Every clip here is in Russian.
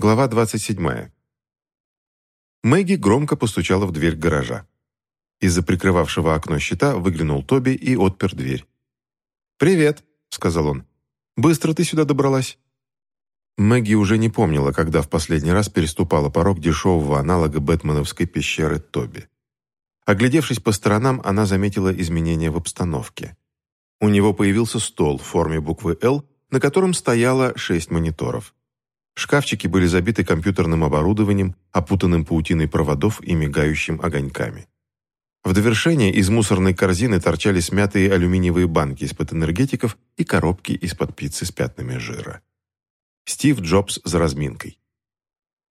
Глава 27. Мэгги громко постучала в дверь гаража. Из-за прикрывавшего окно щита выглянул Тоби и отпер дверь. «Привет», — сказал он. «Быстро ты сюда добралась?» Мэгги уже не помнила, когда в последний раз переступала порог дешевого аналога бэтменовской пещеры Тоби. Оглядевшись по сторонам, она заметила изменения в обстановке. У него появился стол в форме буквы «Л», на котором стояло шесть мониторов. Шкафчики были забиты компьютерным оборудованием, опутанным паутиной проводов и мигающим огоньками. В довершение из мусорной корзины торчали смятые алюминиевые банки из-под энергетиков и коробки из-под пиццы с пятнами жира. Стив Джобс за разминкой.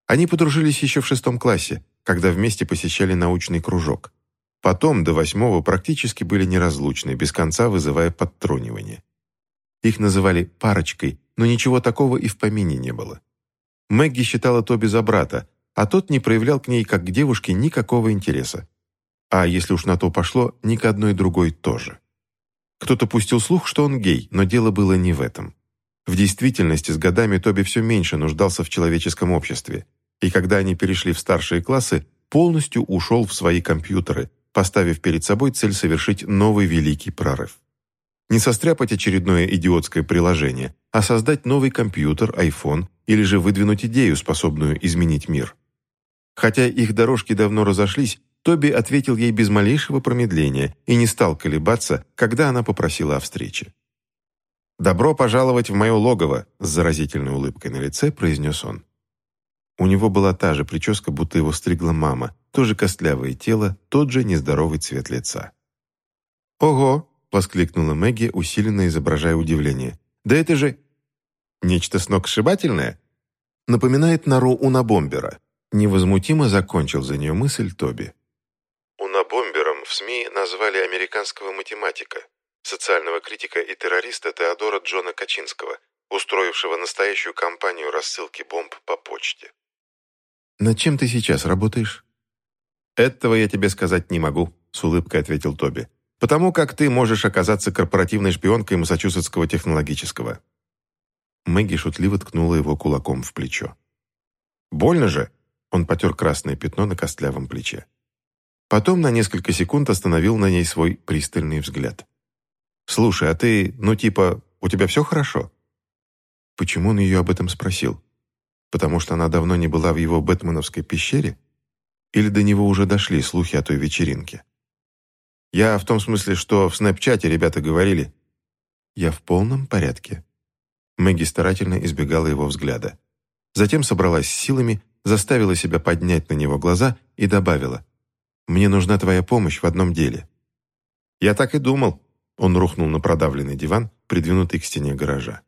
Они подружились еще в шестом классе, когда вместе посещали научный кружок. Потом, до восьмого, практически были неразлучны, без конца вызывая подтрунивание. Их называли «парочкой», но ничего такого и в помине не было. Мэгги считала Тоби за брата, а тот не проявлял к ней, как к девушке, никакого интереса. А если уж на то пошло, ни к одной другой тоже. Кто-то пустил слух, что он гей, но дело было не в этом. В действительности с годами Тоби все меньше нуждался в человеческом обществе, и когда они перешли в старшие классы, полностью ушел в свои компьютеры, поставив перед собой цель совершить новый великий прорыв. Не состряпать очередное идиотское приложение, а создать новый компьютер, iPhone или же выдвинуть идею, способную изменить мир. Хотя их дорожки давно разошлись, Тоби ответил ей без малейшего промедления и не стал колебаться, когда она попросила о встрече. «Добро пожаловать в мое логово», — с заразительной улыбкой на лице произнес он. У него была та же прическа, будто его стригла мама, тоже костлявое тело, тот же нездоровый цвет лица. «Ого!» — воскликнула Мэгги, усиленно изображая удивление. «Да это же...» «Нечто сногсшибательное?» «Напоминает нору Унабомбера». Невозмутимо закончил за нее мысль Тоби. Унабомбером в СМИ назвали американского математика, социального критика и террориста Теодора Джона Качинского, устроившего настоящую кампанию рассылки бомб по почте. «Над чем ты сейчас работаешь?» «Этого я тебе сказать не могу», — с улыбкой ответил Тоби потому как ты можешь оказаться корпоративной шпионкой Массачусетского технологического». Мэгги шутливо ткнула его кулаком в плечо. «Больно же?» Он потер красное пятно на костлявом плече. Потом на несколько секунд остановил на ней свой пристальный взгляд. «Слушай, а ты, ну типа, у тебя все хорошо?» Почему он ее об этом спросил? Потому что она давно не была в его бэтменовской пещере? Или до него уже дошли слухи о той вечеринке? Я в том смысле, что в снэпчате ребята говорили. Я в полном порядке. Мэгги старательно избегала его взгляда. Затем собралась силами, заставила себя поднять на него глаза и добавила. «Мне нужна твоя помощь в одном деле». «Я так и думал». Он рухнул на продавленный диван, придвинутый к стене гаража.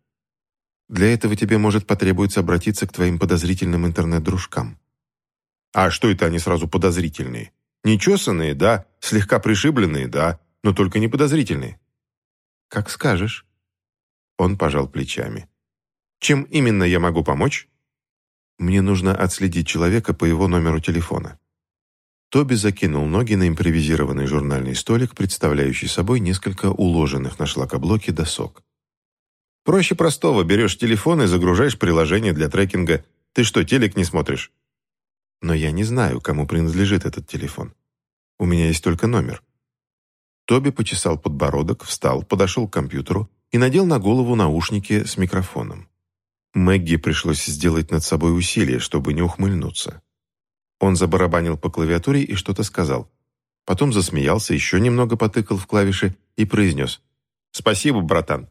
«Для этого тебе может потребуется обратиться к твоим подозрительным интернет-дружкам». «А что это они сразу подозрительные?» Нечесанные, да, слегка пришибленные, да, но только не подозрительные. Как скажешь. Он пожал плечами. Чем именно я могу помочь? Мне нужно отследить человека по его номеру телефона. Тоби закинул ноги на импровизированный журнальный столик, представляющий собой несколько уложенных на шлакоблоке досок. «Проще простого. Берешь телефон и загружаешь приложение для трекинга. Ты что, телек не смотришь?» «Но я не знаю, кому принадлежит этот телефон. У меня есть только номер». Тоби почесал подбородок, встал, подошел к компьютеру и надел на голову наушники с микрофоном. Мэгги пришлось сделать над собой усилие, чтобы не ухмыльнуться. Он забарабанил по клавиатуре и что-то сказал. Потом засмеялся, еще немного потыкал в клавиши и произнес «Спасибо, братан».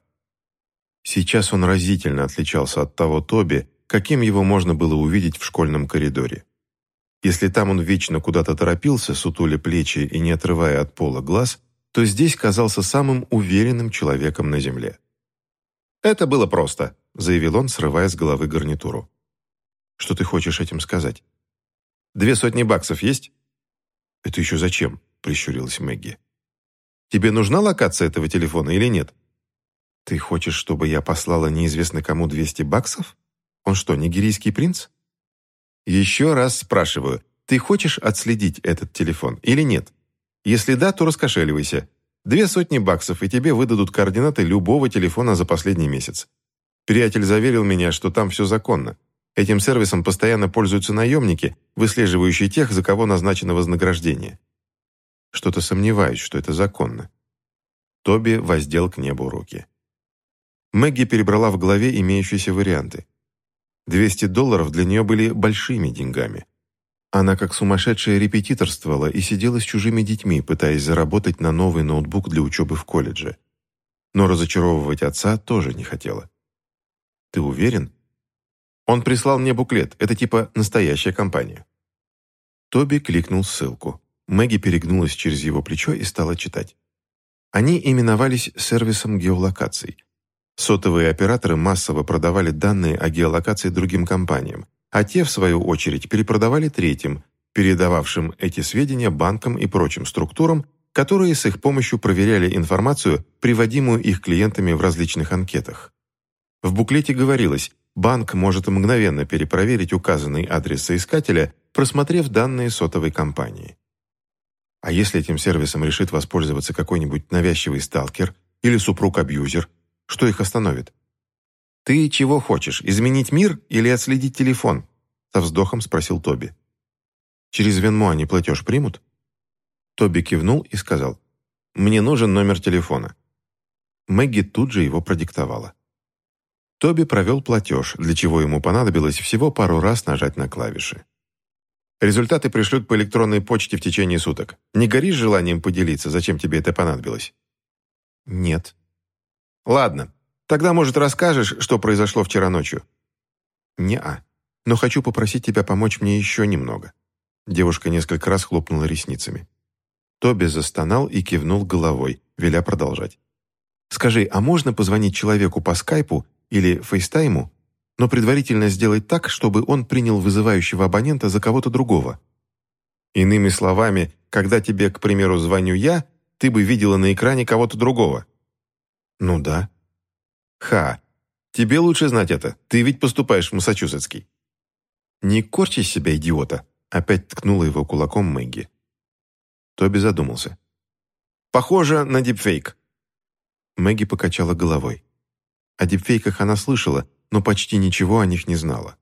Сейчас он разительно отличался от того Тоби, каким его можно было увидеть в школьном коридоре. Если там он вечно куда-то торопился, сутуля плечи и не отрывая от пола глаз, то здесь казался самым уверенным человеком на земле. «Это было просто», — заявил он, срывая с головы гарнитуру. «Что ты хочешь этим сказать?» «Две сотни баксов есть?» «Это еще зачем?» — прищурилась Мэгги. «Тебе нужна локация этого телефона или нет?» «Ты хочешь, чтобы я послала неизвестно кому 200 баксов? Он что, нигерийский принц?» Еще раз спрашиваю, ты хочешь отследить этот телефон или нет? Если да, то раскошеливайся. Две сотни баксов, и тебе выдадут координаты любого телефона за последний месяц. Приятель заверил меня, что там все законно. Этим сервисом постоянно пользуются наемники, выслеживающие тех, за кого назначено вознаграждение. Что-то сомневаюсь, что это законно. Тоби воздел к небу руки. Мэгги перебрала в голове имеющиеся варианты. 200 долларов для нее были большими деньгами. Она как сумасшедшая репетиторствовала и сидела с чужими детьми, пытаясь заработать на новый ноутбук для учебы в колледже. Но разочаровывать отца тоже не хотела. «Ты уверен?» «Он прислал мне буклет. Это типа настоящая компания». Тоби кликнул ссылку. Мэгги перегнулась через его плечо и стала читать. Они именовались сервисом геолокаций. Сотовые операторы массово продавали данные о геолокации другим компаниям, а те, в свою очередь, перепродавали третьим, передававшим эти сведения банкам и прочим структурам, которые с их помощью проверяли информацию, приводимую их клиентами в различных анкетах. В буклете говорилось, банк может мгновенно перепроверить указанный адрес соискателя, просмотрев данные сотовой компании. А если этим сервисом решит воспользоваться какой-нибудь навязчивый сталкер или супруг-абьюзер, что их остановит? «Ты чего хочешь, изменить мир или отследить телефон?» со вздохом спросил Тоби. «Через Венмо они платеж примут?» Тоби кивнул и сказал, «Мне нужен номер телефона». Мэгги тут же его продиктовала. Тоби провел платеж, для чего ему понадобилось всего пару раз нажать на клавиши. Результаты пришлют по электронной почте в течение суток. Не горишь желанием поделиться, зачем тебе это понадобилось? Нет. Ладно, тогда, может, расскажешь, что произошло вчера ночью? Не-а. Но хочу попросить тебя помочь мне еще немного. Девушка несколько раз хлопнула ресницами. Тоби застонал и кивнул головой, веля продолжать. «Скажи, а можно позвонить человеку по скайпу или фейстайму но предварительно сделать так, чтобы он принял вызывающего абонента за кого-то другого. Иными словами, когда тебе, к примеру, звоню я, ты бы видела на экране кого-то другого. Ну да. Ха, тебе лучше знать это, ты ведь поступаешь в Массачусетский. Не корчи себя, идиота, опять ткнула его кулаком Мэгги. Тоби задумался. Похоже на дипфейк. Мэгги покачала головой. О дипфейках она слышала, но почти ничего о них не знала.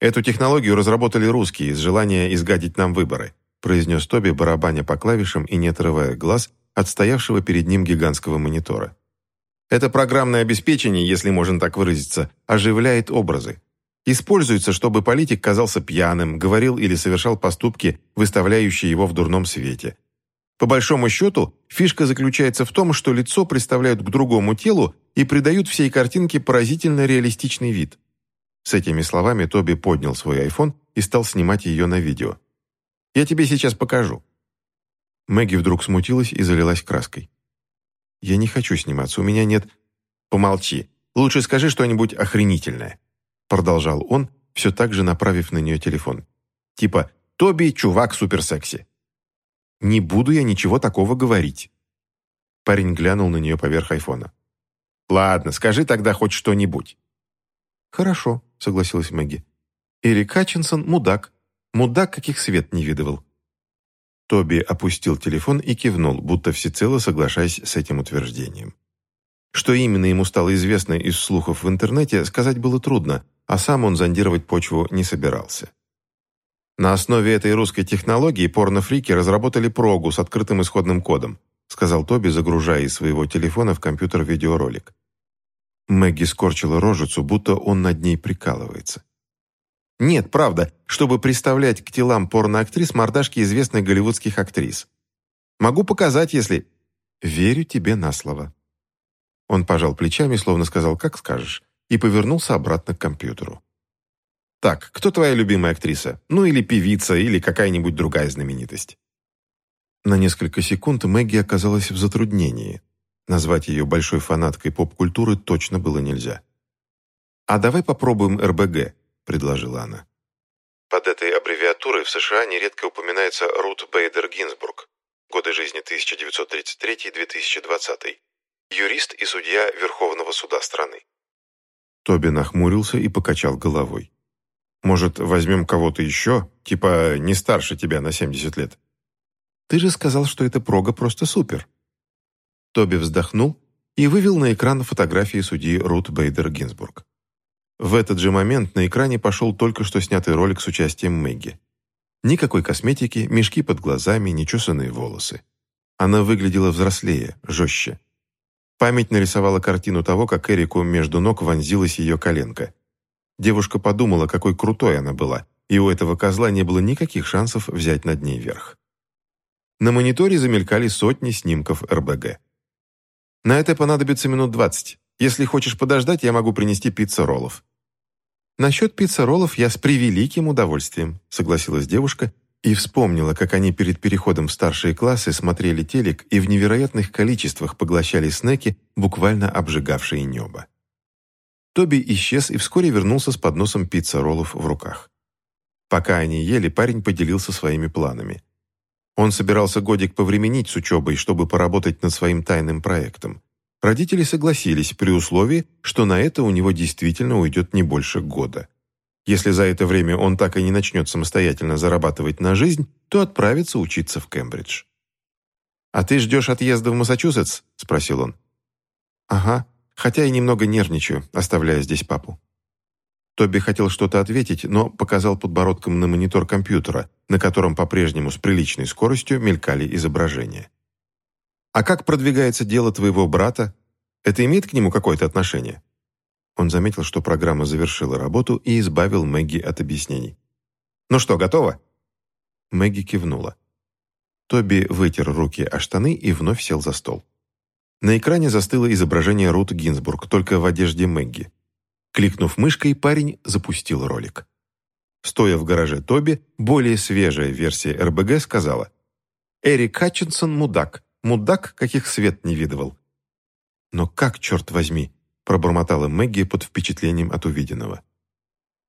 «Эту технологию разработали русские из желания изгадить нам выборы», произнес Тоби, барабаня по клавишам и не отрывая глаз от стоявшего перед ним гигантского монитора. «Это программное обеспечение, если можно так выразиться, оживляет образы. Используется, чтобы политик казался пьяным, говорил или совершал поступки, выставляющие его в дурном свете. По большому счету, фишка заключается в том, что лицо представляют к другому телу и придают всей картинке поразительно реалистичный вид. С этими словами Тоби поднял свой iPhone и стал снимать ее на видео. «Я тебе сейчас покажу». Мэгги вдруг смутилась и залилась краской. «Я не хочу сниматься, у меня нет...» «Помолчи. Лучше скажи что-нибудь охренительное», продолжал он, все так же направив на нее телефон. «Типа «Тоби, чувак суперсекси». Не буду я ничего такого говорить». Парень глянул на нее поверх айфона. «Ладно, скажи тогда хоть что-нибудь». «Хорошо», — согласилась Мэгги. «Эрик Хатчинсон — мудак. Мудак, каких свет не видывал». Тоби опустил телефон и кивнул, будто всецело соглашаясь с этим утверждением. Что именно ему стало известно из слухов в интернете, сказать было трудно, а сам он зондировать почву не собирался. На основе этой русской технологии порнофрики разработали прогу с открытым исходным кодом, сказал Тоби, загружая из своего телефона в компьютер видеоролик. Мэгги скорчила рожицу, будто он над ней прикалывается. Нет, правда, чтобы представлять к телам порноактрис мордашки известных голливудских актрис. Могу показать, если... Верю тебе на слово. Он пожал плечами, словно сказал «как скажешь», и повернулся обратно к компьютеру. Так, кто твоя любимая актриса? Ну или певица, или какая-нибудь другая знаменитость?» На несколько секунд Мэгги оказалась в затруднении. Назвать ее большой фанаткой поп-культуры точно было нельзя. «А давай попробуем РБГ», — предложила она. Под этой аббревиатурой в США нередко упоминается Рут Бейдер Гинзбург, годы жизни 1933-2020, юрист и судья Верховного суда страны. Тоби нахмурился и покачал головой. Может, возьмем кого-то еще? Типа не старше тебя на 70 лет?» «Ты же сказал, что эта прога просто супер». Тоби вздохнул и вывел на экран фотографии судьи Рут Бейдер Гинзбург. В этот же момент на экране пошел только что снятый ролик с участием Мэгги. Никакой косметики, мешки под глазами, нечесанные волосы. Она выглядела взрослее, жестче. Память нарисовала картину того, как Эрику между ног вонзилась ее коленка. Девушка подумала, какой крутой она была, и у этого козла не было никаких шансов взять над ней верх. На мониторе замелькали сотни снимков РБГ. «На это понадобится минут двадцать. Если хочешь подождать, я могу принести пицца-роллов». «Насчет пицца-роллов я с превеликим удовольствием», согласилась девушка и вспомнила, как они перед переходом в старшие классы смотрели телек и в невероятных количествах поглощали снеки, буквально обжигавшие небо. Тоби исчез и вскоре вернулся с подносом пицца-роллов в руках. Пока они ели, парень поделился своими планами. Он собирался годик повременить с учебой, чтобы поработать над своим тайным проектом. Родители согласились при условии, что на это у него действительно уйдет не больше года. Если за это время он так и не начнет самостоятельно зарабатывать на жизнь, то отправится учиться в Кембридж. «А ты ждешь отъезда в Массачусетс?» – спросил он. «Ага, хотя и немного нервничаю, оставляя здесь папу». Тоби хотел что-то ответить, но показал подбородком на монитор компьютера, на котором по-прежнему с приличной скоростью мелькали изображения. «А как продвигается дело твоего брата? Это имеет к нему какое-то отношение?» Он заметил, что программа завершила работу и избавил Мэгги от объяснений. «Ну что, готово?» Мэгги кивнула. Тоби вытер руки о штаны и вновь сел за стол. На экране застыло изображение Рут Гинзбург, только в одежде Мэгги. Кликнув мышкой, парень запустил ролик. Стоя в гараже Тоби, более свежая версия РБГ сказала «Эрик Хатчинсон – мудак. Мудак, каких свет не видывал». «Но как, черт возьми?» – пробормотала Мэгги под впечатлением от увиденного.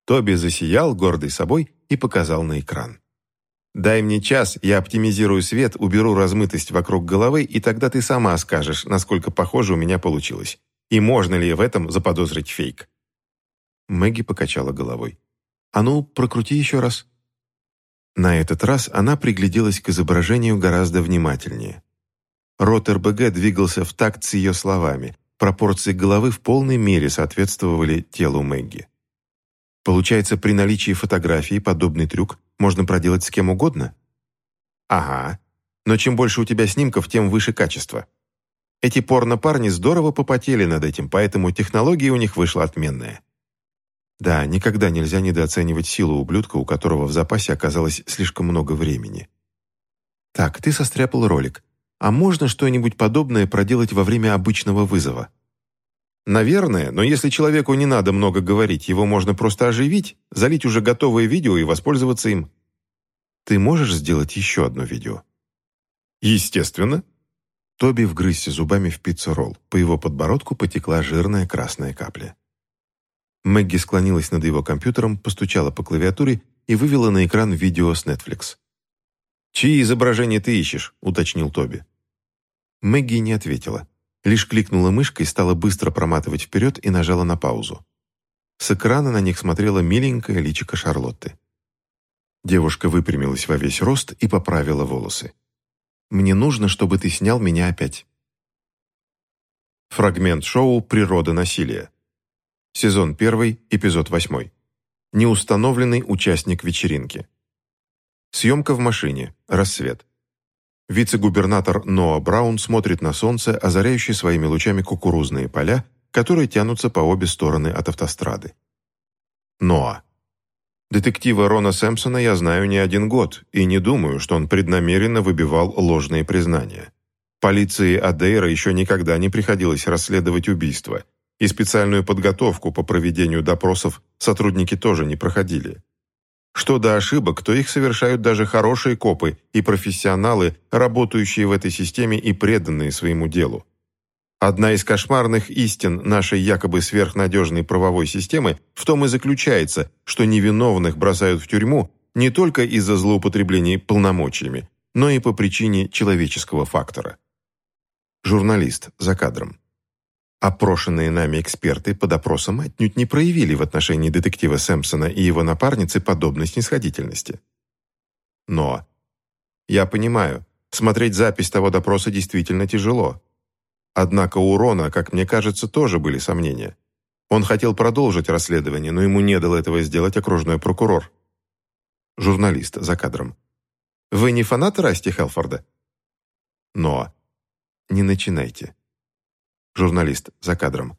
Тоби засиял, гордый собой, и показал на экран. «Дай мне час, я оптимизирую свет, уберу размытость вокруг головы, и тогда ты сама скажешь, насколько похоже у меня получилось. И можно ли в этом заподозрить фейк?» Мэгги покачала головой. «А ну, прокрути еще раз». На этот раз она пригляделась к изображению гораздо внимательнее. Рот РБГ двигался в такт с ее словами. Пропорции головы в полной мере соответствовали телу Мэгги. Получается, при наличии фотографии подобный трюк можно проделать с кем угодно? Ага. Но чем больше у тебя снимков, тем выше качество. Эти порно-парни здорово попотели над этим, поэтому технология у них вышла отменная. Да, никогда нельзя недооценивать силу ублюдка, у которого в запасе оказалось слишком много времени. Так, ты состряпал ролик. А можно что-нибудь подобное проделать во время обычного вызова? Наверное, но если человеку не надо много говорить, его можно просто оживить, залить уже готовое видео и воспользоваться им. Ты можешь сделать еще одно видео? Естественно. Тоби вгрызся зубами в пиццу-ролл. По его подбородку потекла жирная красная капля. Мэгги склонилась над его компьютером, постучала по клавиатуре и вывела на экран видео с Netflix. «Чьи изображения ты ищешь?» – уточнил Тоби. Мэгги не ответила. Лишь кликнула мышкой, стала быстро проматывать вперед и нажала на паузу. С экрана на них смотрела миленькая личико Шарлотты. Девушка выпрямилась во весь рост и поправила волосы. «Мне нужно, чтобы ты снял меня опять». Фрагмент шоу «Природа насилия». Сезон 1, эпизод 8. Неустановленный участник вечеринки. Съемка в машине. Рассвет. Вице-губернатор Ноа Браун смотрит на солнце, озаряющее своими лучами кукурузные поля, которые тянутся по обе стороны от автострады. Ноа. Детектива Рона Сэмпсона я знаю не один год, и не думаю, что он преднамеренно выбивал ложные признания. Полиции Адейра еще никогда не приходилось расследовать убийство – и специальную подготовку по проведению допросов сотрудники тоже не проходили. Что до ошибок, то их совершают даже хорошие копы и профессионалы, работающие в этой системе и преданные своему делу. Одна из кошмарных истин нашей якобы сверхнадежной правовой системы в том и заключается, что невиновных бросают в тюрьму не только из-за злоупотреблений полномочиями, но и по причине человеческого фактора. Журналист за кадром. Опрошенные нами эксперты под опросом отнюдь не проявили в отношении детектива Сэмпсона и его напарницы подобной снисходительности. Но я понимаю, смотреть запись того допроса действительно тяжело. Однако у Рона, как мне кажется, тоже были сомнения. Он хотел продолжить расследование, но ему не дал этого сделать окружной прокурор. Журналист за кадром. «Вы не фанат Расти Хелфорда?» «Но...» «Не начинайте». Журналист за кадром.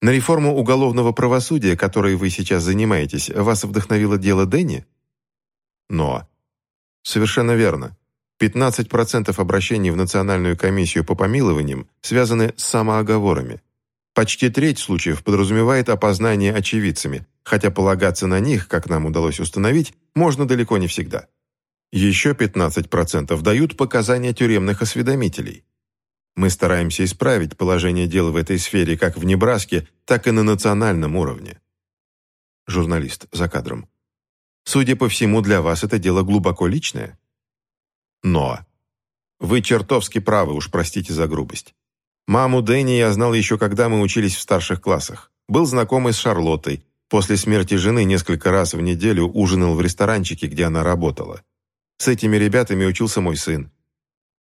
«На реформу уголовного правосудия, которой вы сейчас занимаетесь, вас вдохновило дело Дэнни?» «Но...» «Совершенно верно. 15% обращений в Национальную комиссию по помилованиям связаны с самооговорами. Почти треть случаев подразумевает опознание очевидцами, хотя полагаться на них, как нам удалось установить, можно далеко не всегда. Еще 15% дают показания тюремных осведомителей. Мы стараемся исправить положение дел в этой сфере как в Небраске, так и на национальном уровне. Журналист за кадром. Судя по всему, для вас это дело глубоко личное. Но. Вы чертовски правы, уж простите за грубость. Маму Дэнни я знал еще когда мы учились в старших классах. Был знакомый с Шарлоттой. После смерти жены несколько раз в неделю ужинал в ресторанчике, где она работала. С этими ребятами учился мой сын.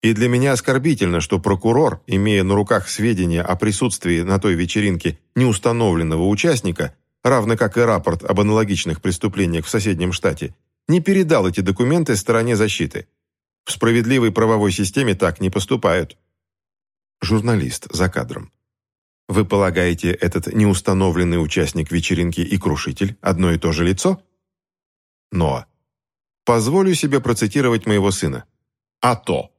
И для меня оскорбительно, что прокурор, имея на руках сведения о присутствии на той вечеринке неустановленного участника, равно как и рапорт об аналогичных преступлениях в соседнем штате, не передал эти документы стороне защиты. В справедливой правовой системе так не поступают. Журналист за кадром. Вы полагаете, этот неустановленный участник вечеринки и крушитель одно и то же лицо? Но. Позволю себе процитировать моего сына. А то.